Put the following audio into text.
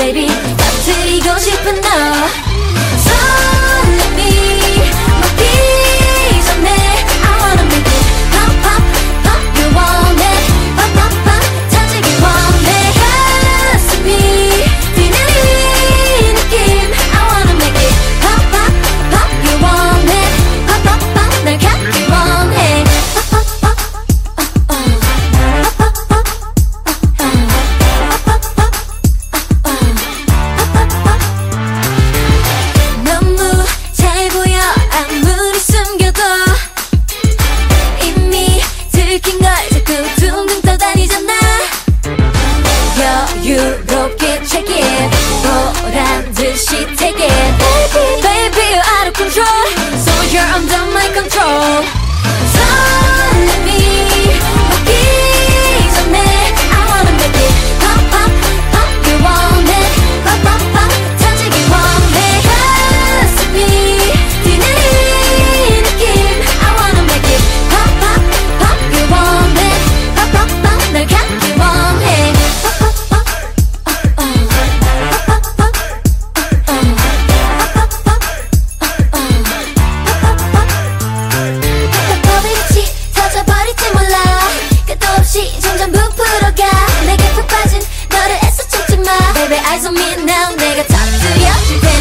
baby. I'm down my control. 내가 잡수야 줄